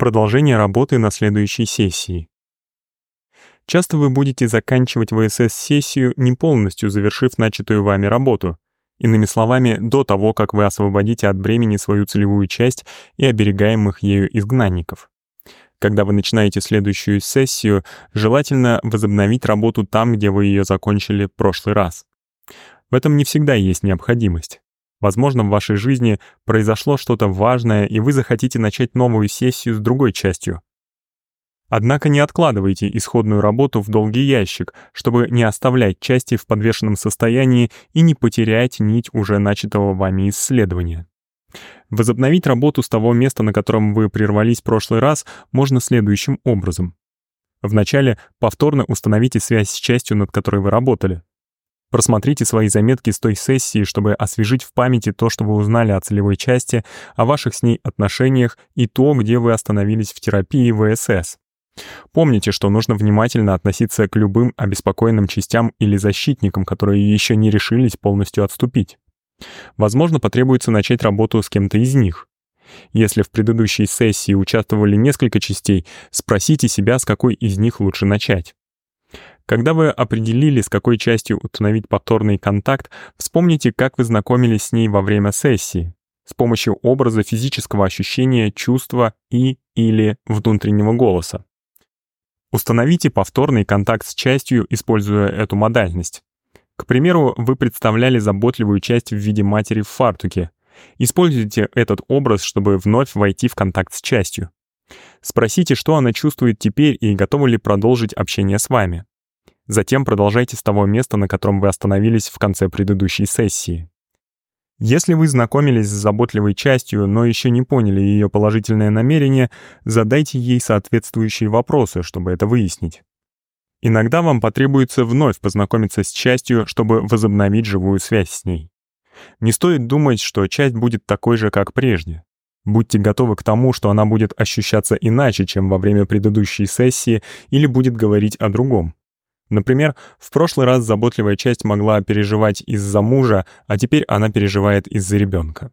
Продолжение работы на следующей сессии. Часто вы будете заканчивать ВСС-сессию, не полностью завершив начатую вами работу. Иными словами, до того, как вы освободите от бремени свою целевую часть и оберегаемых ею изгнанников. Когда вы начинаете следующую сессию, желательно возобновить работу там, где вы ее закончили в прошлый раз. В этом не всегда есть необходимость. Возможно, в вашей жизни произошло что-то важное, и вы захотите начать новую сессию с другой частью. Однако не откладывайте исходную работу в долгий ящик, чтобы не оставлять части в подвешенном состоянии и не потерять нить уже начатого вами исследования. Возобновить работу с того места, на котором вы прервались в прошлый раз, можно следующим образом. Вначале повторно установите связь с частью, над которой вы работали. Просмотрите свои заметки с той сессии, чтобы освежить в памяти то, что вы узнали о целевой части, о ваших с ней отношениях и то, где вы остановились в терапии ВСС. Помните, что нужно внимательно относиться к любым обеспокоенным частям или защитникам, которые еще не решились полностью отступить. Возможно, потребуется начать работу с кем-то из них. Если в предыдущей сессии участвовали несколько частей, спросите себя, с какой из них лучше начать. Когда вы определили, с какой частью установить повторный контакт, вспомните, как вы знакомились с ней во время сессии, с помощью образа физического ощущения, чувства и или внутреннего голоса. Установите повторный контакт с частью, используя эту модальность. К примеру, вы представляли заботливую часть в виде матери в фартуке. Используйте этот образ, чтобы вновь войти в контакт с частью. Спросите, что она чувствует теперь и готова ли продолжить общение с вами. Затем продолжайте с того места, на котором вы остановились в конце предыдущей сессии. Если вы знакомились с заботливой частью, но еще не поняли ее положительное намерение, задайте ей соответствующие вопросы, чтобы это выяснить. Иногда вам потребуется вновь познакомиться с частью, чтобы возобновить живую связь с ней. Не стоит думать, что часть будет такой же, как прежде. Будьте готовы к тому, что она будет ощущаться иначе, чем во время предыдущей сессии, или будет говорить о другом. Например, в прошлый раз заботливая часть могла переживать из-за мужа, а теперь она переживает из-за ребенка.